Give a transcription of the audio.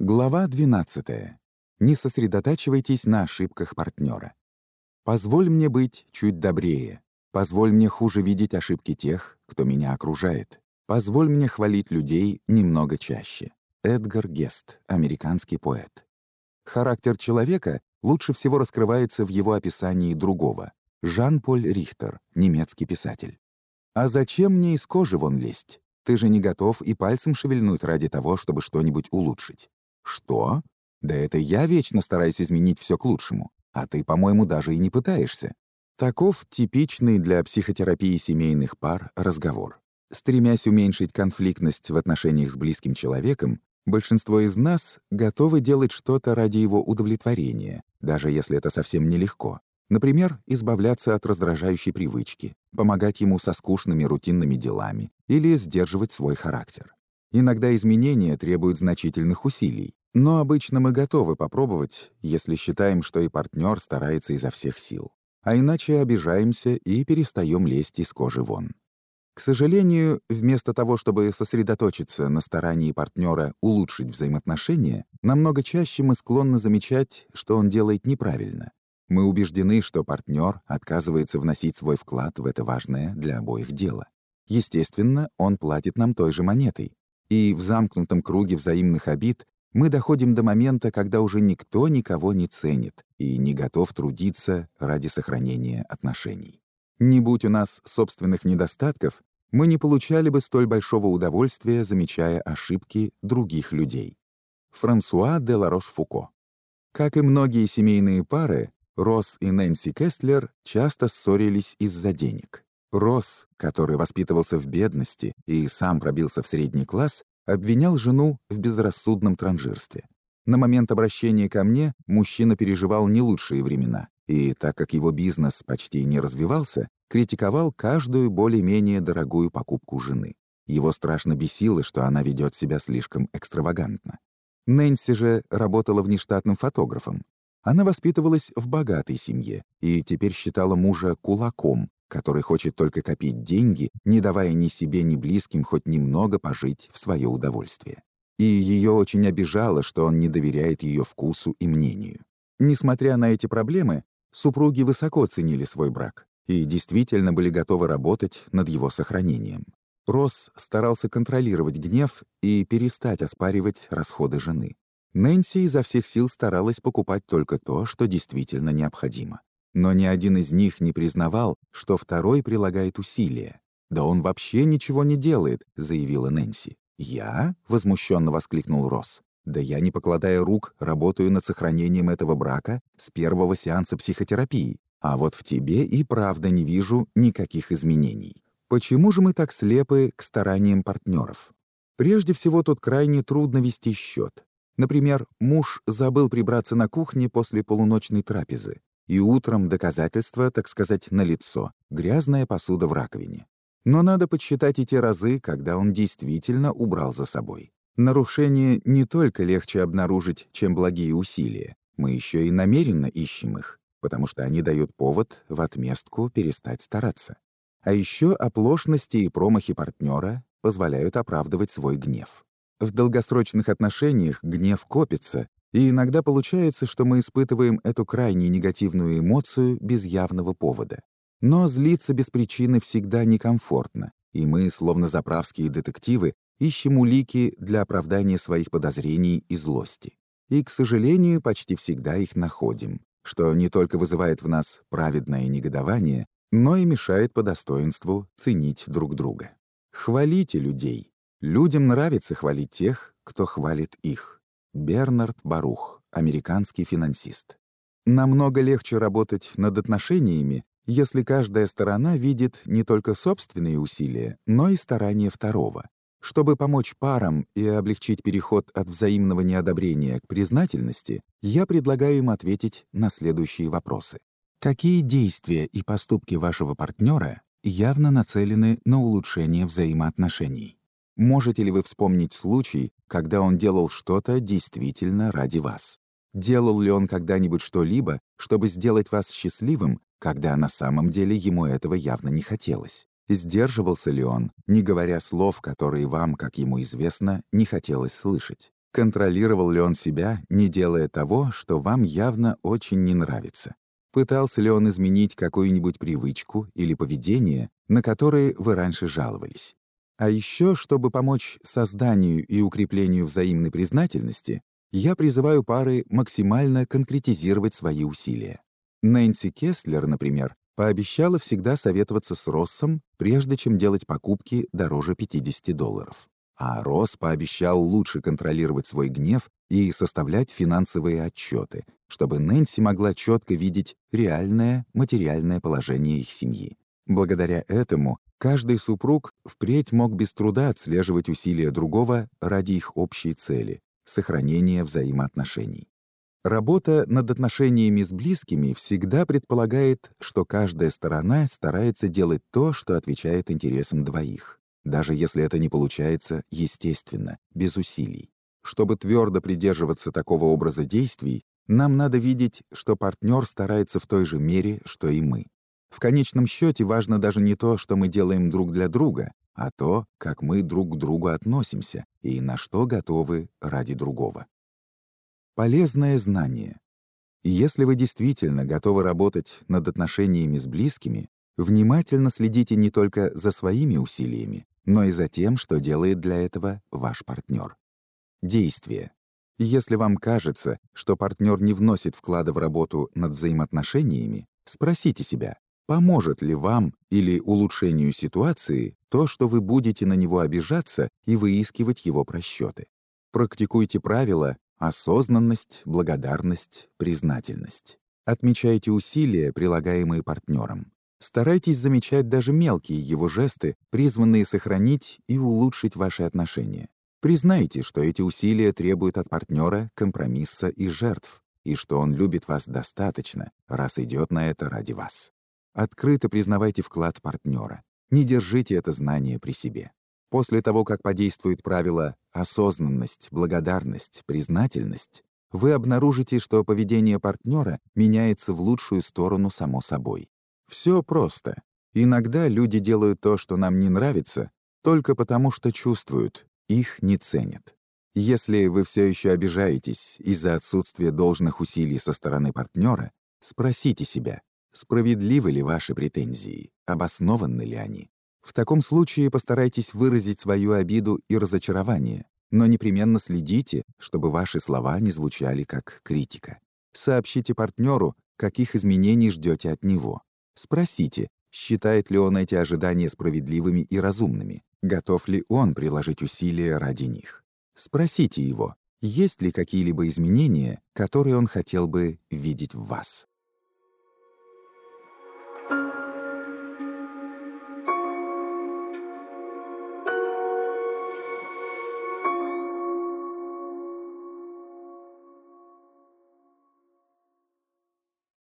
Глава 12. Не сосредотачивайтесь на ошибках партнера. Позволь мне быть чуть добрее. Позволь мне хуже видеть ошибки тех, кто меня окружает. Позволь мне хвалить людей немного чаще. Эдгар Гест, американский поэт. Характер человека лучше всего раскрывается в его описании другого. Жан-Поль Рихтер, немецкий писатель. «А зачем мне из кожи вон лезть? Ты же не готов и пальцем шевельнуть ради того, чтобы что-нибудь улучшить. «Что? Да это я вечно стараюсь изменить все к лучшему, а ты, по-моему, даже и не пытаешься». Таков типичный для психотерапии семейных пар разговор. Стремясь уменьшить конфликтность в отношениях с близким человеком, большинство из нас готовы делать что-то ради его удовлетворения, даже если это совсем нелегко. Например, избавляться от раздражающей привычки, помогать ему со скучными рутинными делами или сдерживать свой характер. Иногда изменения требуют значительных усилий, но обычно мы готовы попробовать, если считаем, что и партнер старается изо всех сил. А иначе обижаемся и перестаем лезть из кожи вон. К сожалению, вместо того, чтобы сосредоточиться на старании партнера улучшить взаимоотношения, намного чаще мы склонны замечать, что он делает неправильно. Мы убеждены, что партнер отказывается вносить свой вклад в это важное для обоих дело. Естественно, он платит нам той же монетой, и в замкнутом круге взаимных обид мы доходим до момента, когда уже никто никого не ценит и не готов трудиться ради сохранения отношений. Не будь у нас собственных недостатков, мы не получали бы столь большого удовольствия, замечая ошибки других людей. Франсуа де Ларош-Фуко. Как и многие семейные пары, Росс и Нэнси Кестлер часто ссорились из-за денег. Росс, который воспитывался в бедности и сам пробился в средний класс, обвинял жену в безрассудном транжирстве. На момент обращения ко мне мужчина переживал не лучшие времена, и, так как его бизнес почти не развивался, критиковал каждую более-менее дорогую покупку жены. Его страшно бесило, что она ведет себя слишком экстравагантно. Нэнси же работала внештатным фотографом. Она воспитывалась в богатой семье и теперь считала мужа кулаком, который хочет только копить деньги, не давая ни себе, ни близким хоть немного пожить в свое удовольствие. И ее очень обижало, что он не доверяет ее вкусу и мнению. Несмотря на эти проблемы, супруги высоко ценили свой брак и действительно были готовы работать над его сохранением. Росс старался контролировать гнев и перестать оспаривать расходы жены. Нэнси изо всех сил старалась покупать только то, что действительно необходимо. Но ни один из них не признавал, что второй прилагает усилия. «Да он вообще ничего не делает», — заявила Нэнси. «Я?» — возмущенно воскликнул Росс. «Да я, не покладая рук, работаю над сохранением этого брака с первого сеанса психотерапии. А вот в тебе и правда не вижу никаких изменений. Почему же мы так слепы к стараниям партнеров? Прежде всего, тут крайне трудно вести счет. Например, муж забыл прибраться на кухне после полуночной трапезы. И утром доказательства, так сказать, налицо. Грязная посуда в раковине. Но надо подсчитать и те разы, когда он действительно убрал за собой. Нарушения не только легче обнаружить, чем благие усилия. Мы еще и намеренно ищем их, потому что они дают повод в отместку перестать стараться. А еще оплошности и промахи партнера позволяют оправдывать свой гнев. В долгосрочных отношениях гнев копится, и иногда получается, что мы испытываем эту крайне негативную эмоцию без явного повода. Но злиться без причины всегда некомфортно, и мы, словно заправские детективы, ищем улики для оправдания своих подозрений и злости. И, к сожалению, почти всегда их находим, что не только вызывает в нас праведное негодование, но и мешает по достоинству ценить друг друга. Хвалите людей. Людям нравится хвалить тех, кто хвалит их. Бернард Барух, американский финансист. Намного легче работать над отношениями, если каждая сторона видит не только собственные усилия, но и старания второго. Чтобы помочь парам и облегчить переход от взаимного неодобрения к признательности, я предлагаю им ответить на следующие вопросы. Какие действия и поступки вашего партнера явно нацелены на улучшение взаимоотношений? Можете ли вы вспомнить случай, когда он делал что-то действительно ради вас? Делал ли он когда-нибудь что-либо, чтобы сделать вас счастливым, когда на самом деле ему этого явно не хотелось? Сдерживался ли он, не говоря слов, которые вам, как ему известно, не хотелось слышать? Контролировал ли он себя, не делая того, что вам явно очень не нравится? Пытался ли он изменить какую-нибудь привычку или поведение, на которые вы раньше жаловались? А еще, чтобы помочь созданию и укреплению взаимной признательности, я призываю пары максимально конкретизировать свои усилия. Нэнси Кестлер, например, пообещала всегда советоваться с Россом, прежде чем делать покупки дороже 50 долларов. А Росс пообещал лучше контролировать свой гнев и составлять финансовые отчеты, чтобы Нэнси могла четко видеть реальное материальное положение их семьи. Благодаря этому каждый супруг впредь мог без труда отслеживать усилия другого ради их общей цели — сохранения взаимоотношений. Работа над отношениями с близкими всегда предполагает, что каждая сторона старается делать то, что отвечает интересам двоих, даже если это не получается естественно, без усилий. Чтобы твердо придерживаться такого образа действий, нам надо видеть, что партнер старается в той же мере, что и мы. В конечном счете важно даже не то, что мы делаем друг для друга, а то, как мы друг к другу относимся и на что готовы ради другого. Полезное знание. Если вы действительно готовы работать над отношениями с близкими, внимательно следите не только за своими усилиями, но и за тем, что делает для этого ваш партнер. Действие. Если вам кажется, что партнер не вносит вклада в работу над взаимоотношениями, спросите себя, поможет ли вам или улучшению ситуации то, что вы будете на него обижаться и выискивать его просчеты. Практикуйте правила Осознанность, благодарность, признательность. Отмечайте усилия, прилагаемые партнером. Старайтесь замечать даже мелкие его жесты, призванные сохранить и улучшить ваши отношения. Признайте, что эти усилия требуют от партнера компромисса и жертв, и что он любит вас достаточно, раз идет на это ради вас. Открыто признавайте вклад партнера. Не держите это знание при себе. После того, как подействует правило осознанность, благодарность, признательность, вы обнаружите, что поведение партнера меняется в лучшую сторону само собой. Все просто. Иногда люди делают то, что нам не нравится, только потому что чувствуют, их не ценят. Если вы все еще обижаетесь из-за отсутствия должных усилий со стороны партнера, спросите себя, справедливы ли ваши претензии, обоснованы ли они. В таком случае постарайтесь выразить свою обиду и разочарование, но непременно следите, чтобы ваши слова не звучали как критика. Сообщите партнеру, каких изменений ждете от него. Спросите, считает ли он эти ожидания справедливыми и разумными, готов ли он приложить усилия ради них. Спросите его, есть ли какие-либо изменения, которые он хотел бы видеть в вас.